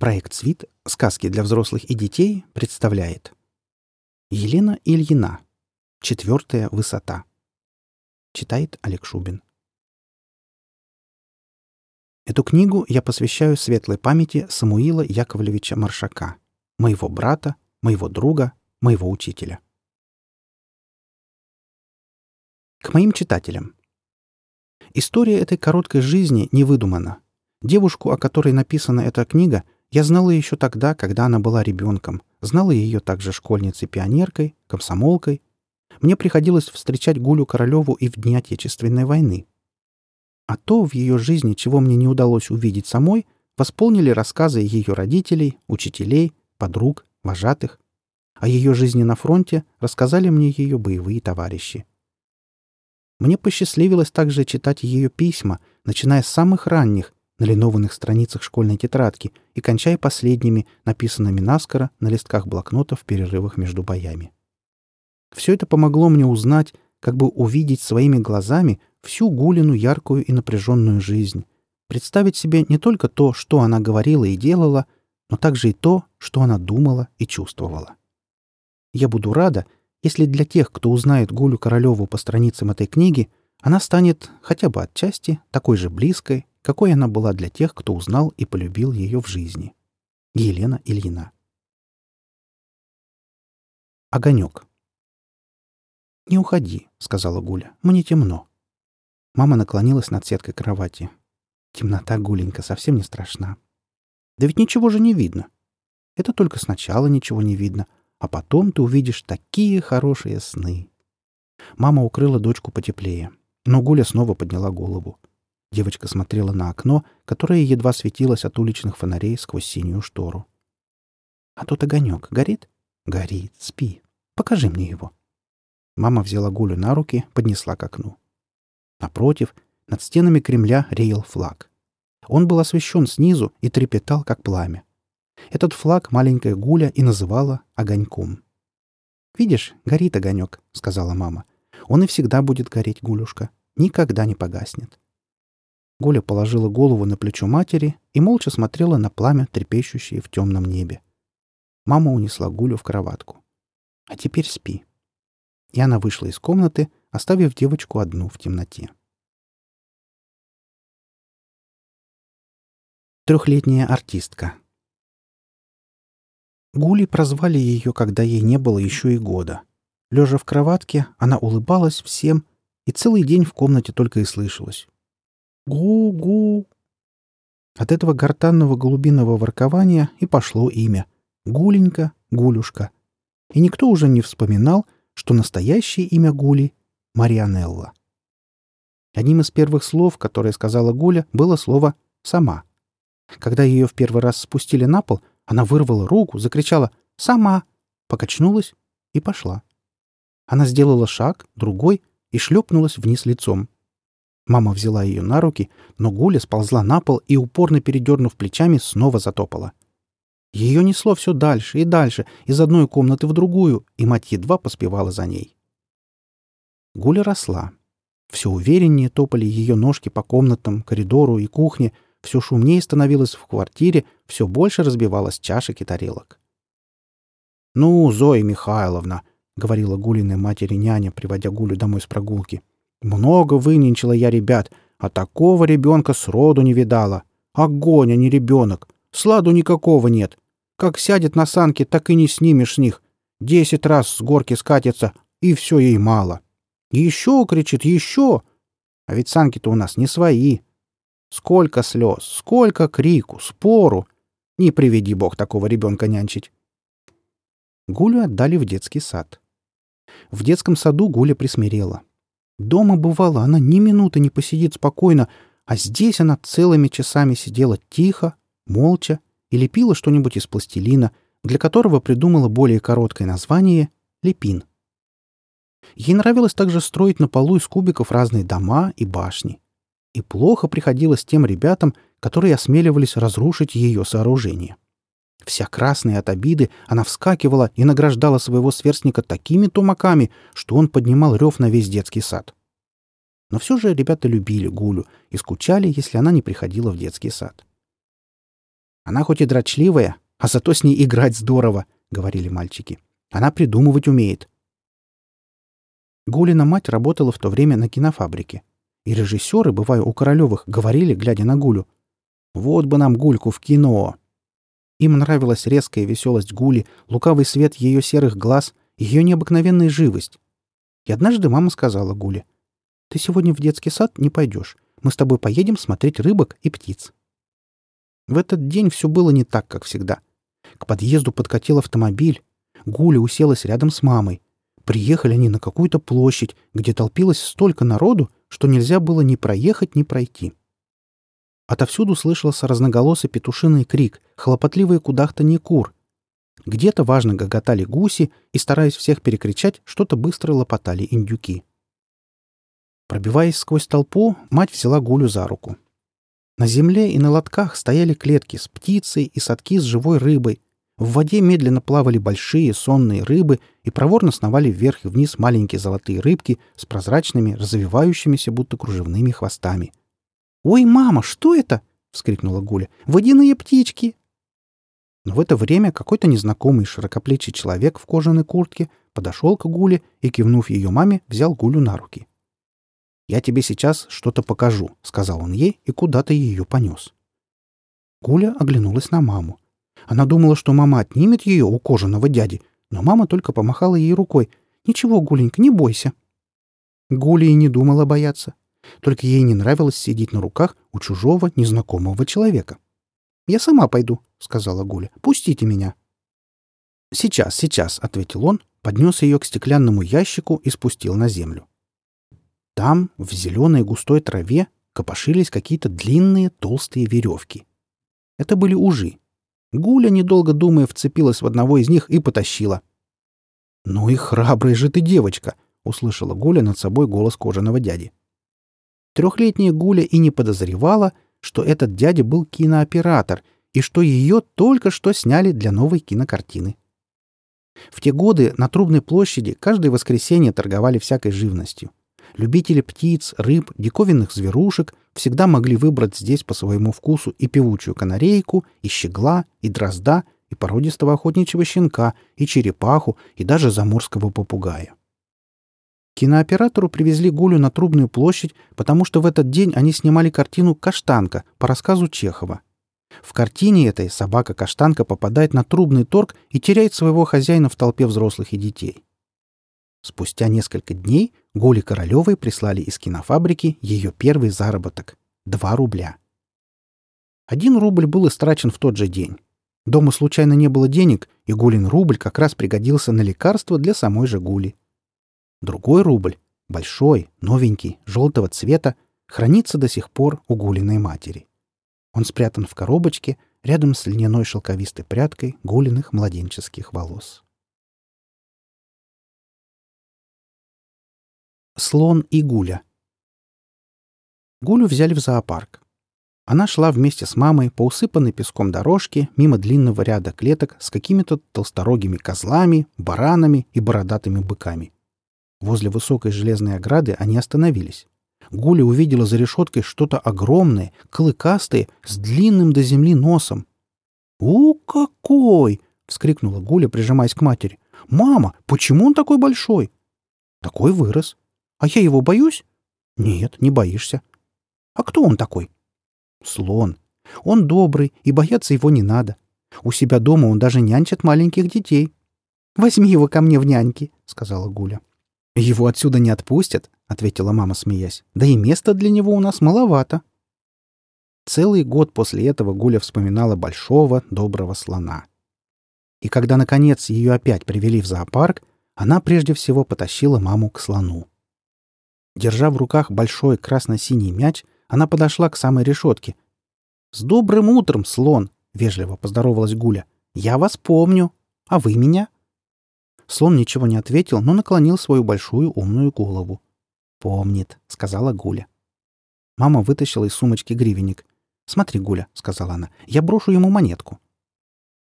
Проект «Свит. Сказки для взрослых и детей» представляет Елена Ильина. Четвертая высота. Читает Олег Шубин. Эту книгу я посвящаю светлой памяти Самуила Яковлевича Маршака, моего брата, моего друга, моего учителя. К моим читателям. История этой короткой жизни не выдумана. Девушку, о которой написана эта книга, я знала еще тогда, когда она была ребенком. Знала ее также школьницей-пионеркой, комсомолкой. Мне приходилось встречать Гулю Королеву и в дни Отечественной войны. А то в ее жизни, чего мне не удалось увидеть самой, восполнили рассказы ее родителей, учителей, подруг, вожатых. О ее жизни на фронте рассказали мне ее боевые товарищи. Мне посчастливилось также читать ее письма, начиная с самых ранних, на линованных страницах школьной тетрадки и кончая последними, написанными наскоро на листках блокнота в перерывах между боями. Все это помогло мне узнать, как бы увидеть своими глазами всю Гулину яркую и напряженную жизнь, представить себе не только то, что она говорила и делала, но также и то, что она думала и чувствовала. Я буду рада, если для тех, кто узнает Гулю Королеву по страницам этой книги, она станет хотя бы отчасти такой же близкой, какой она была для тех, кто узнал и полюбил ее в жизни. Елена Ильина. Огонек. «Не уходи», — сказала Гуля. «Мне темно». Мама наклонилась над сеткой кровати. Темнота, Гуленька, совсем не страшна. Да ведь ничего же не видно. Это только сначала ничего не видно, а потом ты увидишь такие хорошие сны. Мама укрыла дочку потеплее, но Гуля снова подняла голову. Девочка смотрела на окно, которое едва светилось от уличных фонарей сквозь синюю штору. «А тут огонек горит?» «Горит. Спи. Покажи мне его». Мама взяла Гулю на руки, поднесла к окну. Напротив, над стенами Кремля реял флаг. Он был освещен снизу и трепетал, как пламя. Этот флаг маленькая Гуля и называла огоньком. «Видишь, горит огонек», — сказала мама. «Он и всегда будет гореть, Гулюшка. Никогда не погаснет». Голя положила голову на плечо матери и молча смотрела на пламя, трепещущее в темном небе. Мама унесла Гулю в кроватку. «А теперь спи». И она вышла из комнаты, оставив девочку одну в темноте. Трехлетняя артистка. Гули прозвали ее, когда ей не было еще и года. Лежа в кроватке, она улыбалась всем, и целый день в комнате только и слышалось. Гу-гу. От этого гортанного голубиного воркования и пошло имя. Гуленька, Гулюшка. И никто уже не вспоминал, что настоящее имя Гули — Марианелла. Одним из первых слов, которое сказала Гуля, было слово «сама». Когда ее в первый раз спустили на пол, она вырвала руку, закричала «сама», покачнулась и пошла. Она сделала шаг, другой, и шлепнулась вниз лицом. Мама взяла ее на руки, но Гуля сползла на пол и, упорно передернув плечами, снова затопала. Ее несло все дальше и дальше, из одной комнаты в другую, и мать едва поспевала за ней. Гуля росла. Все увереннее топали ее ножки по комнатам, коридору и кухне, все шумнее становилось в квартире, все больше разбивалось чашек и тарелок. «Ну, Зоя Михайловна», — говорила Гулиной матери няня, приводя Гулю домой с прогулки, — много выненчила я ребят, а такого ребенка сроду не видала. Огонь, а не ребенок. Сладу никакого нет. Как сядет на санки, так и не снимешь с них. Десять раз с горки скатится, и все ей мало. Еще, кричит, еще. А ведь санки-то у нас не свои. Сколько слез, сколько крику, спору. Не приведи бог такого ребенка нянчить. Гулю отдали в детский сад. В детском саду Гуля присмирела. Дома, бывало, она ни минуты не посидит спокойно, а здесь она целыми часами сидела тихо, молча и лепила что-нибудь из пластилина, для которого придумала более короткое название — лепин. Ей нравилось также строить на полу из кубиков разные дома и башни. И плохо приходилось тем ребятам, которые осмеливались разрушить ее сооружение. Вся красная от обиды, она вскакивала и награждала своего сверстника такими тумаками, что он поднимал рев на весь детский сад. Но все же ребята любили Гулю и скучали, если она не приходила в детский сад. Она хоть и дрочливая, а зато с ней играть здорово, — говорили мальчики. Она придумывать умеет. Гулина мать работала в то время на кинофабрике. И режиссеры, бывая у Королевых, говорили, глядя на Гулю, «Вот бы нам Гульку в кино!» Им нравилась резкая веселость Гули, лукавый свет ее серых глаз, ее необыкновенная живость. И однажды мама сказала Гуле, «Ты сегодня в детский сад не пойдешь. Мы с тобой поедем смотреть рыбок и птиц». В этот день все было не так, как всегда. К подъезду подкатил автомобиль. Гуля уселась рядом с мамой. Приехали они на какую-то площадь, где толпилось столько народу, что нельзя было ни проехать, ни пройти. Отовсюду слышался разноголосый петушиный крик, хлопотливое кудахтанье кур. Где-то важно гоготали гуси и, стараясь всех перекричать, что-то быстро лопотали индюки. Пробиваясь сквозь толпу, мать взяла Гулю за руку. На земле и на лотках стояли клетки с птицей и садки с живой рыбой. В воде медленно плавали большие сонные рыбы и проворно сновали вверх и вниз маленькие золотые рыбки с прозрачными, развивающимися будто кружевными хвостами. «Ой, мама, что это?» — вскрикнула Гуля. «Водяные птички!» Но в это время какой-то незнакомый широкоплечий человек в кожаной куртке подошел к Гуле и, кивнув ее маме, взял Гулю на руки. «Я тебе сейчас что-то покажу», — сказал он ей и куда-то ее понес. Гуля оглянулась на маму. Она думала, что мама отнимет ее у кожаного дяди, но мама только помахала ей рукой. «Ничего, Гуленька, не бойся». Гуля и не думала бояться. Только ей не нравилось сидеть на руках у чужого незнакомого человека. «Я сама пойду», — сказала Гуля. «Пустите меня». «Сейчас, сейчас», — ответил он, поднес ее к стеклянному ящику и спустил на землю. Там, в зеленой густой траве, копошились какие-то длинные толстые веревки. Это были ужи. Гуля, недолго думая, вцепилась в одного из них и потащила. «Ну и храбрая же ты девочка!» — услышала Гуля над собой голос кожаного дяди. Трехлетняя Гуля и не подозревала, что этот дядя был кинооператор и что ее только что сняли для новой кинокартины. В те годы на Трубной площади каждое воскресенье торговали всякой живностью — Любители птиц, рыб, диковинных зверушек всегда могли выбрать здесь по своему вкусу и певучую канарейку, и щегла, и дрозда, и породистого охотничьего щенка, и черепаху, и даже заморского попугая. Кинооператору привезли Гулю на Трубную площадь, потому что в этот день они снимали картину «Каштанка» по рассказу Чехова. В картине этой собака-каштанка попадает на трубный торг и теряет своего хозяина в толпе взрослых и детей. Спустя несколько дней Гуле Королевой прислали из кинофабрики ее первый заработок — 2 рубля. Один рубль был истрачен в тот же день. Дома случайно не было денег, и Гулин рубль как раз пригодился на лекарство для самой же Гули. Другой рубль, большой, новенький, желтого цвета, хранится до сих пор у Гулиной матери. Он спрятан в коробочке рядом с льняной шелковистой прядкой Гулиных младенческих волос. Слон и Гуля. Гулю взяли в зоопарк. Она шла вместе с мамой по усыпанной песком дорожке мимо длинного ряда клеток с какими-то толсторогими козлами, баранами и бородатыми быками. Возле высокой железной ограды они остановились. Гуля увидела за решеткой что-то огромное, клыкастое, с длинным до земли носом. «У, какой!» — вскрикнула Гуля, прижимаясь к матери. «Мама, почему он такой большой?» «Такой вырос. А я его боюсь? Нет, не боишься. А кто он такой? Слон. Он добрый, и бояться его не надо. У себя дома он даже нянчит маленьких детей. Возьми его ко мне в няньки, сказала Гуля. Его отсюда не отпустят, ответила мама, смеясь. Да и места для него у нас маловато. Целый год после этого Гуля вспоминала большого, доброго слона. И когда, наконец, ее опять привели в зоопарк, она прежде всего потащила маму к слону. Держа в руках большой красно-синий мяч, она подошла к самой решетке. «С добрым утром, слон!» — вежливо поздоровалась Гуля. «Я вас помню. А вы меня?» Слон ничего не ответил, но наклонил свою большую умную голову. «Помнит», — сказала Гуля. Мама вытащила из сумочки гривенник. «Смотри, Гуля», — сказала она, — «я брошу ему монетку».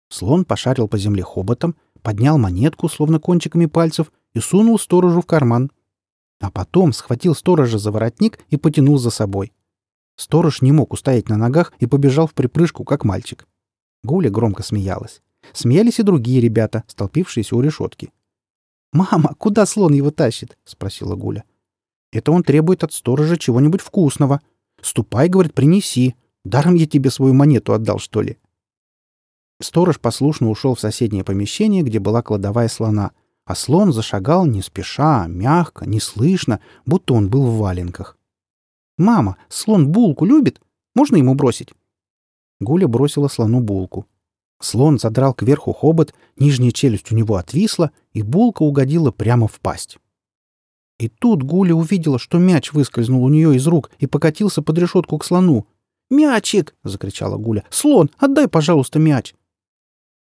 Слон пошарил по земле хоботом, поднял монетку, словно кончиками пальцев, и сунул сторожу в карман — а потом схватил сторожа за воротник и потянул за собой. Сторож не мог устоять на ногах и побежал в припрыжку, как мальчик. Гуля громко смеялась. Смеялись и другие ребята, столпившиеся у решетки. «Мама, куда слон его тащит?» — спросила Гуля. «Это он требует от сторожа чего-нибудь вкусного. Ступай, — говорит, — принеси. Даром я тебе свою монету отдал, что ли?» Сторож послушно ушел в соседнее помещение, где была кладовая слона, а слон зашагал не спеша, мягко, неслышно, будто он был в валенках. «Мама, слон булку любит? Можно ему бросить?» Гуля бросила слону булку. Слон задрал кверху хобот, нижняя челюсть у него отвисла, и булка угодила прямо в пасть. И тут Гуля увидела, что мяч выскользнул у нее из рук и покатился под решетку к слону. «Мячик!» — закричала Гуля. «Слон, отдай, пожалуйста, мяч!»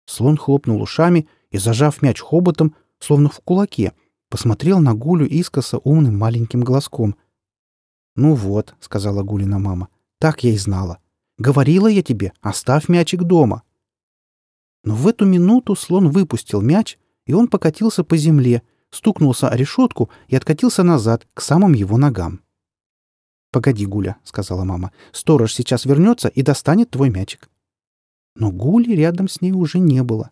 Слон хлопнул ушами и, зажав мяч хоботом, словно в кулаке, посмотрел на Гулю искоса умным маленьким глазком. «Ну вот», — сказала Гулина мама, — «так я и знала. Говорила я тебе, оставь мячик дома». Но в эту минуту слон выпустил мяч, и он покатился по земле, стукнулся о решетку и откатился назад, к самым его ногам. «Погоди, Гуля», — сказала мама, — «сторож сейчас вернется и достанет твой мячик». Но Гули рядом с ней уже не было.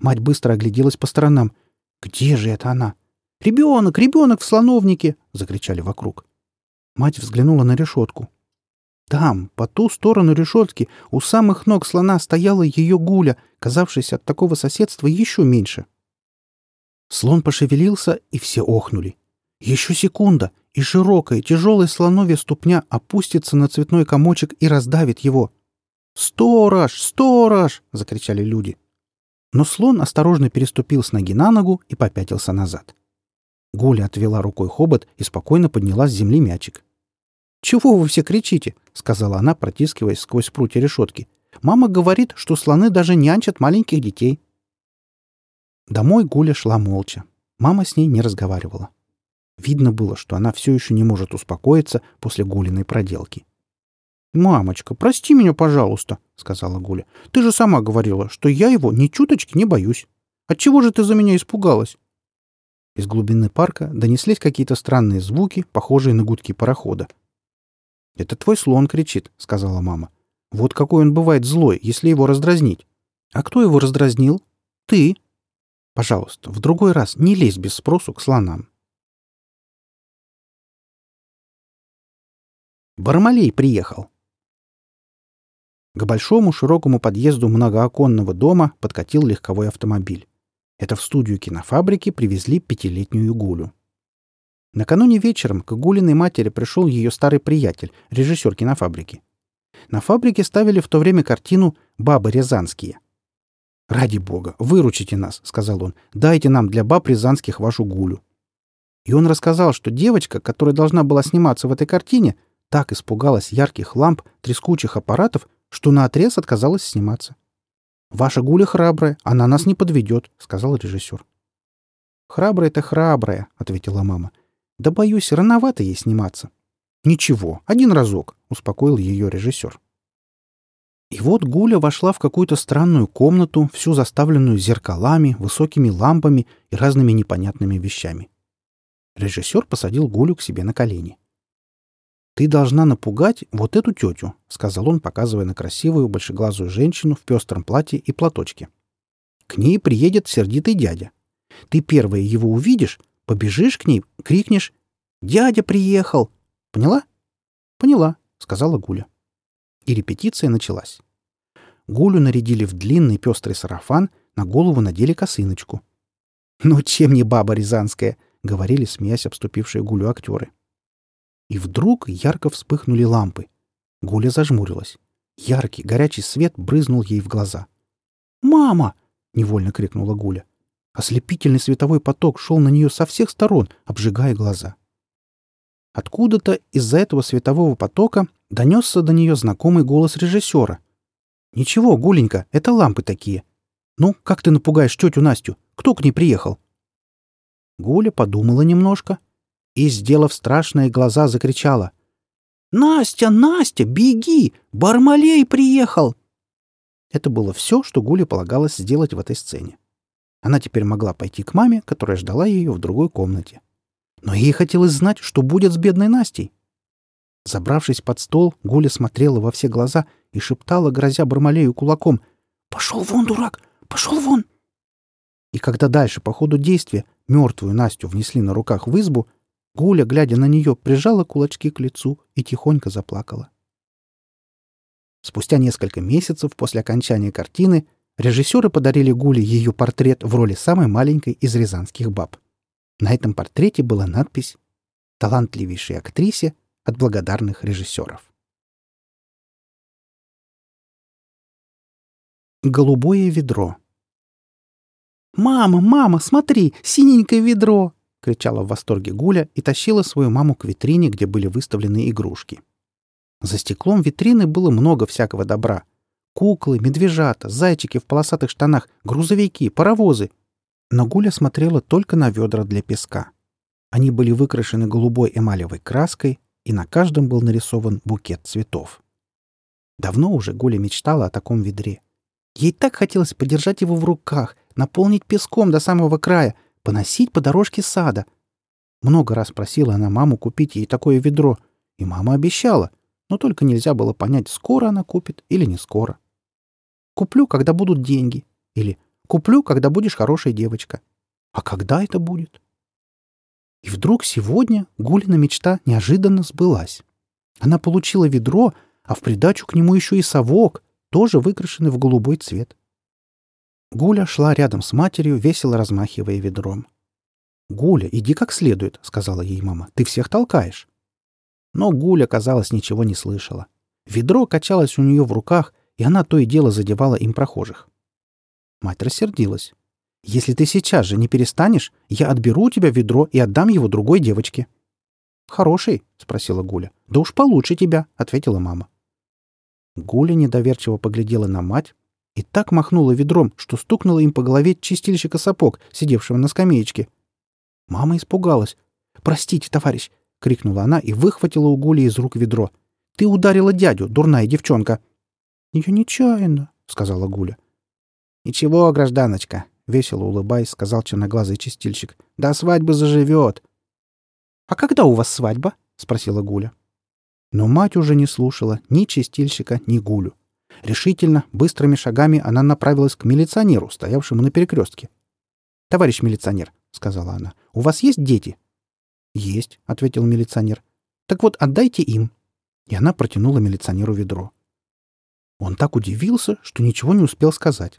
Мать быстро огляделась по сторонам. «Где же это она?» «Ребенок! Ребенок в слоновнике!» — закричали вокруг. Мать взглянула на решетку. Там, по ту сторону решетки, у самых ног слона стояла ее гуля, казавшаяся от такого соседства еще меньше. Слон пошевелился, и все охнули. Еще секунда, и широкая, тяжелая слоновья ступня опустится на цветной комочек и раздавит его. «Сторож! Сторож!» — закричали люди. Но слон осторожно переступил с ноги на ногу и попятился назад. Гуля отвела рукой хобот и спокойно подняла с земли мячик. «Чего вы все кричите?» — сказала она, протискиваясь сквозь прутья решетки. «Мама говорит, что слоны даже нянчат маленьких детей». Домой Гуля шла молча. Мама с ней не разговаривала. Видно было, что она все еще не может успокоиться после Гулиной проделки. «Мамочка, прости меня, пожалуйста», — сказала Гуля. «Ты же сама говорила, что я его ни чуточки не боюсь. Отчего же ты за меня испугалась?» Из глубины парка донеслись какие-то странные звуки, похожие на гудки парохода. «Это твой слон кричит», — сказала мама. «Вот какой он бывает злой, если его раздразнить». «А кто его раздразнил?» «Ты». «Пожалуйста, в другой раз не лезь без спросу к слонам». Бармалей приехал. К большому широкому подъезду многооконного дома подкатил легковой автомобиль. Это в студию кинофабрики привезли пятилетнюю Гулю. Накануне вечером к Гулиной матери пришел ее старый приятель, режиссер кинофабрики. На фабрике ставили в то время картину «Бабы рязанские». «Ради бога, выручите нас», — сказал он. «Дайте нам для баб рязанских вашу Гулю». И он рассказал, что девочка, которая должна была сниматься в этой картине, так испугалась ярких ламп, трескучих аппаратов, что наотрез отказалась сниматься. «Ваша Гуля храбрая, она нас не подведет», — сказал режиссер. «Храбрая-то храбрая», — ответила мама. Да, боюсь, рановато ей сниматься. Ничего, один разок, успокоил ее режиссер. И вот Гуля вошла в какую-то странную комнату, всю заставленную зеркалами, высокими лампами и разными непонятными вещами. Режиссер посадил Гулю к себе на колени. «Ты должна напугать вот эту тетю», — сказал он, показывая на красивую большеглазую женщину в пестром платье и платочке. «К ней приедет сердитый дядя. Ты первая его увидишь, Побежишь к ней, крикнешь «Дядя приехал!» Поняла? Поняла, сказала Гуля. И репетиция началась. Гулю нарядили в длинный пестрый сарафан, на голову надели косыночку. «Ну, чем не баба рязанская?» — говорили, смеясь обступившие Гулю актеры. И вдруг ярко вспыхнули лампы. Гуля зажмурилась. Яркий, горячий свет брызнул ей в глаза. «Мама!» — невольно крикнула Гуля. Ослепительный световой поток шел на нее со всех сторон, обжигая глаза. Откуда-то из-за этого светового потока донесся до нее знакомый голос режиссера. «Ничего, Гуленька, это лампы такие. Ну, как ты напугаешь тетю Настю? Кто к ней приехал?» Гуля подумала немножко и, сделав страшные глаза, закричала. «Настя, Настя, беги! Бармалей приехал!» Это было все, что Гуле полагалось сделать в этой сцене. Она теперь могла пойти к маме, которая ждала ее в другой комнате. Но ей хотелось знать, что будет с бедной Настей. Забравшись под стол, Гуля смотрела во все глаза и шептала, грозя Бармалею кулаком. «Пошел вон, дурак! Пошел вон!» И когда дальше по ходу действия мертвую Настю внесли на руках в избу, Гуля, глядя на нее, прижала кулачки к лицу и тихонько заплакала. Спустя несколько месяцев после окончания картины режиссеры подарили Гуле ее портрет в роли самой маленькой из рязанских баб. На этом портрете была надпись «Талантливейшей актрисе от благодарных режиссеров». Голубое ведро «Мама, мама, смотри, синенькое ведро!» — кричала в восторге Гуля и тащила свою маму к витрине, где были выставлены игрушки. За стеклом витрины было много всякого добра. Куклы, медвежата, зайчики в полосатых штанах, грузовики, паровозы. Но Гуля смотрела только на ведра для песка. Они были выкрашены голубой эмалевой краской, и на каждом был нарисован букет цветов. Давно уже Гуля мечтала о таком ведре. Ей так хотелось подержать его в руках, наполнить песком до самого края, поносить по дорожке сада. Много раз просила она маму купить ей такое ведро, и мама обещала — но только нельзя было понять, скоро она купит или не скоро. «Куплю, когда будут деньги» или «Куплю, когда будешь хорошая девочка». А когда это будет? И вдруг сегодня Гулина мечта неожиданно сбылась. Она получила ведро, а в придачу к нему еще и совок, тоже выкрашенный в голубой цвет. Гуля шла рядом с матерью, весело размахивая ведром. «Гуля, иди как следует», — сказала ей мама. «Ты всех толкаешь». Но Гуля, казалось, ничего не слышала. Ведро качалось у нее в руках, и она то и дело задевала им прохожих. Мать рассердилась. «Если ты сейчас же не перестанешь, я отберу у тебя ведро и отдам его другой девочке». «Хороший?» — спросила Гуля. «Да уж получше тебя», — ответила мама. Гуля недоверчиво поглядела на мать и так махнула ведром, что стукнула им по голове чистильщика сапог, сидевшего на скамеечке. Мама испугалась. «Простите, товарищ, — крикнула она и выхватила у Гули из рук ведро. «Ты ударила дядю, дурная девчонка!» «Я нечаянно», — сказала Гуля. «Ничего, гражданочка», — весело улыбаясь, сказал черноглазый чистильщик. «До свадьбы заживет». «А когда у вас свадьба?» — спросила Гуля. Но мать уже не слушала ни чистильщика, ни Гулю. Решительно, быстрыми шагами она направилась к милиционеру, стоявшему на перекрестке. «Товарищ милиционер», — сказала она, — «у вас есть дети?» «Есть», — ответил милиционер. «Так вот, отдайте им». И она протянула милиционеру ведро. Он так удивился, что ничего не успел сказать.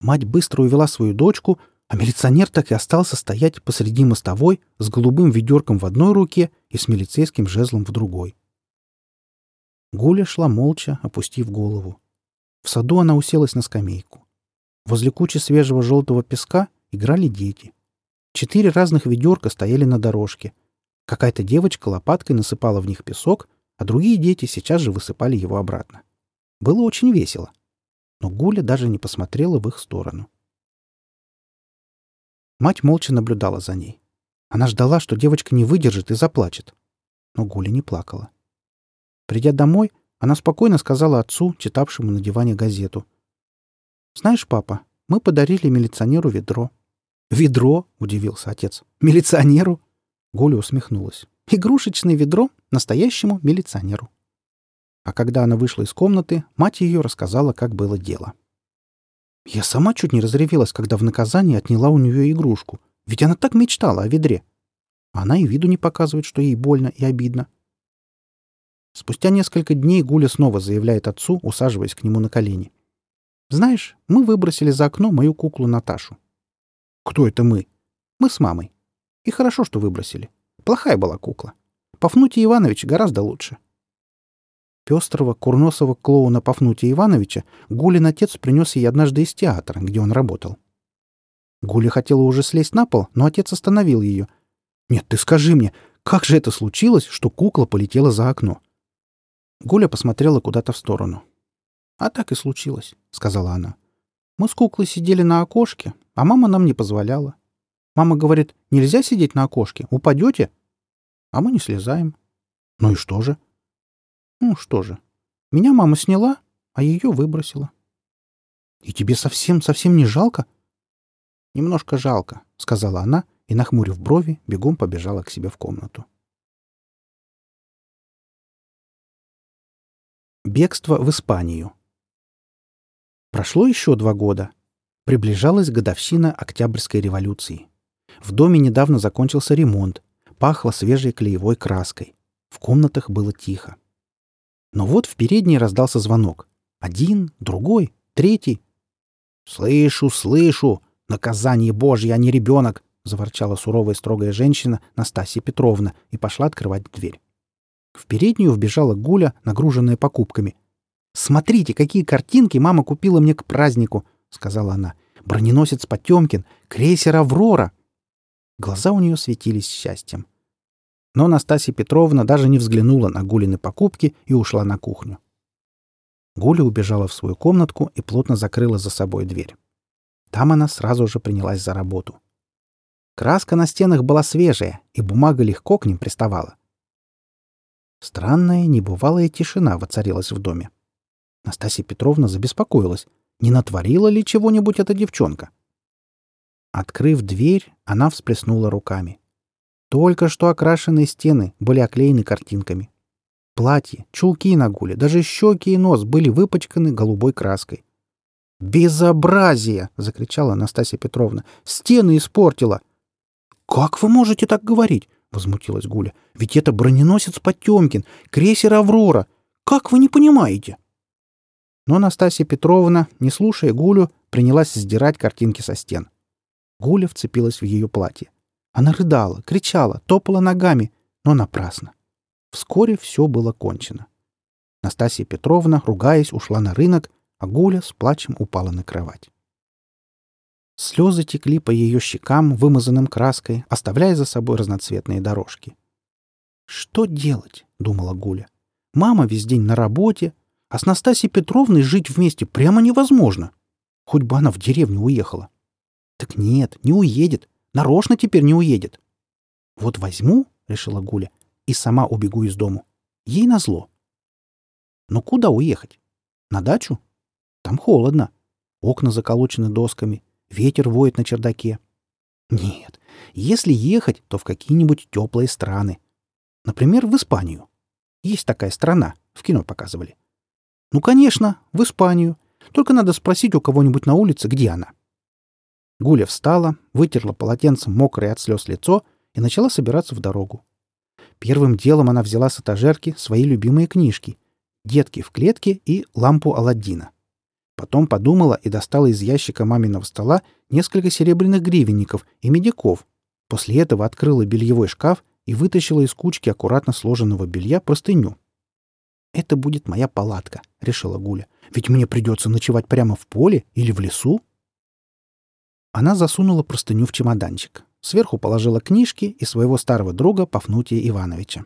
Мать быстро увела свою дочку, а милиционер так и остался стоять посреди мостовой с голубым ведерком в одной руке и с милицейским жезлом в другой. Гуля шла молча, опустив голову. В саду она уселась на скамейку. Возле кучи свежего желтого песка играли дети — Четыре разных ведерка стояли на дорожке. Какая-то девочка лопаткой насыпала в них песок, а другие дети сейчас же высыпали его обратно. Было очень весело. Но Гуля даже не посмотрела в их сторону. Мать молча наблюдала за ней. Она ждала, что девочка не выдержит и заплачет. Но Гуля не плакала. Придя домой, она спокойно сказала отцу, читавшему на диване газету. «Знаешь, папа, мы подарили милиционеру ведро. «Ведро?» — удивился отец. «Милиционеру?» Гуля усмехнулась. «Игрушечное ведро настоящему милиционеру». А когда она вышла из комнаты, мать ее рассказала, как было дело. Я сама чуть не разревелась, когда в наказание отняла у нее игрушку. Ведь она так мечтала о ведре. Она и виду не показывает, что ей больно и обидно. Спустя несколько дней Гуля снова заявляет отцу, усаживаясь к нему на колени. «Знаешь, мы выбросили за окно мою куклу Наташу. Кто это мы? Мы с мамой. И хорошо, что выбросили. Плохая была кукла. Пафнутий Иванович гораздо лучше. Пестрого, курносого клоуна Пафнутия Ивановича Гулин отец принес ей однажды из театра, где он работал. Гуля хотела уже слезть на пол, но отец остановил ее. «Нет, ты скажи мне, как же это случилось, что кукла полетела за окно?» Гуля посмотрела куда-то в сторону. «А так и случилось», — сказала она. «Мы с куклой сидели на окошке, а мама нам не позволяла. Мама говорит, нельзя сидеть на окошке, упадете. А мы не слезаем. Ну и что же? Ну что же. Меня мама сняла, а ее выбросила. И тебе совсем-совсем не жалко? Немножко жалко, сказала она и, нахмурив брови, бегом побежала к себе в комнату. Бегство в Испанию. Прошло еще два года. Приближалась годовщина Октябрьской революции. В доме недавно закончился ремонт. Пахло свежей клеевой краской. В комнатах было тихо. Но вот в передней раздался звонок. Один, другой, третий. «Слышу, слышу! Наказание Божье, а не ребенок!» — заворчала суровая строгая женщина Настасья Петровна и пошла открывать дверь. В переднюю вбежала Гуля, нагруженная покупками. «Смотрите, какие картинки мама купила мне к празднику!» — сказала она. «Броненосец Потемкин, крейсер «Аврора». Глаза у нее светились счастьем. Но Настасья Петровна даже не взглянула на Гулины покупки и ушла на кухню. Гуля убежала в свою комнатку и плотно закрыла за собой дверь. Там она сразу же принялась за работу. Краска на стенах была свежая, и бумага легко к ним приставала. Странная, небывалая тишина воцарилась в доме. Настасья Петровна забеспокоилась, не натворила ли чего-нибудь эта девчонка. Открыв дверь, она всплеснула руками. Только что окрашенные стены были оклеены картинками. Платье, чулки на гуле, даже щеки и нос были выпачканы голубой краской. «Безобразие!» — закричала Анастасия Петровна. «Стены испортила!» «Как вы можете так говорить?» — возмутилась Гуля. «Ведь это броненосец Потемкин, крейсер «Аврора». Как вы не понимаете?» Но Анастасия Петровна, не слушая Гулю, принялась сдирать картинки со стен. Гуля вцепилась в ее платье. Она рыдала, кричала, топала ногами, но напрасно. Вскоре все было кончено. Настасья Петровна, ругаясь, ушла на рынок, а Гуля с плачем упала на кровать. Слезы текли по ее щекам, вымазанным краской, оставляя за собой разноцветные дорожки. «Что делать?» — думала Гуля. «Мама весь день на работе, а с Настасьей Петровной жить вместе прямо невозможно. Хоть бы она в деревню уехала. Так нет, не уедет. Нарочно теперь не уедет. Вот возьму, — решила Гуля, — и сама убегу из дому. Ей назло. Но куда уехать? На дачу? Там холодно. Окна заколочены досками. Ветер воет на чердаке. Нет, если ехать, то в какие-нибудь теплые страны. Например, в Испанию. Есть такая страна, в кино показывали. Ну, конечно, в Испанию. Только надо спросить у кого-нибудь на улице, где она. Гуля встала, вытерла полотенцем мокрое от слез лицо и начала собираться в дорогу. Первым делом она взяла с этажерки свои любимые книжки «Детки в клетке» и «Лампу Аладдина». Потом подумала и достала из ящика маминого стола несколько серебряных гривенников и медиков. После этого открыла бельевой шкаф и вытащила из кучки аккуратно сложенного белья простыню. «Это будет моя палатка», — решила Гуля. «Ведь мне придется ночевать прямо в поле или в лесу». Она засунула простыню в чемоданчик. Сверху положила книжки и своего старого друга Пафнутия Ивановича.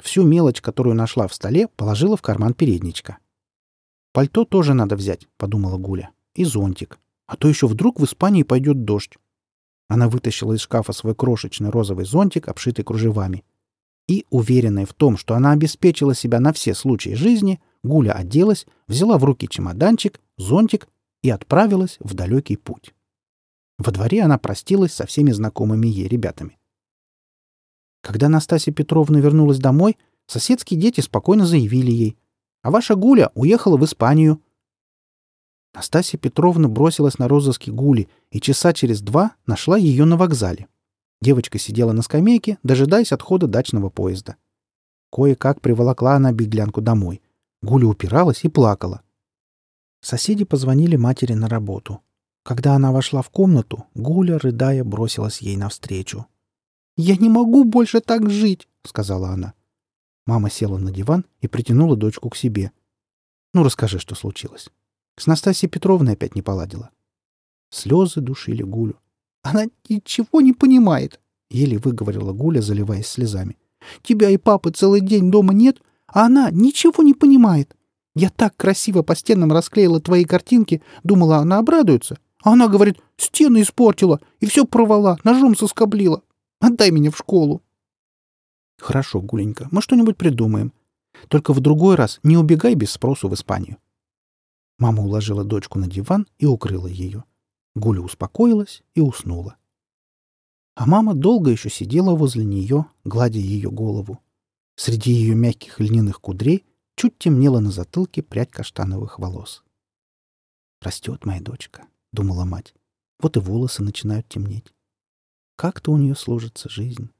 Всю мелочь, которую нашла в столе, положила в карман передничка. «Пальто тоже надо взять», — подумала Гуля. «И зонтик. А то еще вдруг в Испании пойдет дождь». Она вытащила из шкафа свой крошечный розовый зонтик, обшитый кружевами. И, уверенная в том, что она обеспечила себя на все случаи жизни, Гуля оделась, взяла в руки чемоданчик, зонтик и отправилась в далекий путь. Во дворе она простилась со всеми знакомыми ей ребятами. Когда Настасья Петровна вернулась домой, соседские дети спокойно заявили ей, «А ваша Гуля уехала в Испанию». Настасья Петровна бросилась на розыски Гули и часа через два нашла ее на вокзале. Девочка сидела на скамейке, дожидаясь отхода дачного поезда. Кое-как приволокла она беглянку домой. Гуля упиралась и плакала. Соседи позвонили матери на работу. Когда она вошла в комнату, Гуля, рыдая, бросилась ей навстречу. «Я не могу больше так жить!» — сказала она. Мама села на диван и притянула дочку к себе. «Ну, расскажи, что случилось. С Настасьей Петровной опять не поладила». Слезы душили Гулю. «Она ничего не понимает!» — еле выговорила Гуля, заливаясь слезами. «Тебя и папы целый день дома нет, а она ничего не понимает. Я так красиво по стенам расклеила твои картинки, думала, она обрадуется. А она говорит, стены испортила и все провала, ножом соскоблила. Отдай меня в школу. Хорошо, Гуленька, мы что-нибудь придумаем. Только в другой раз не убегай без спросу в Испанию. Мама уложила дочку на диван и укрыла ее. Гуля успокоилась и уснула. А мама долго еще сидела возле нее, гладя ее голову. Среди ее мягких льняных кудрей чуть темнела на затылке прядь каштановых волос. Растет моя дочка, — думала мать. Вот и волосы начинают темнеть. Как-то у нее сложится жизнь.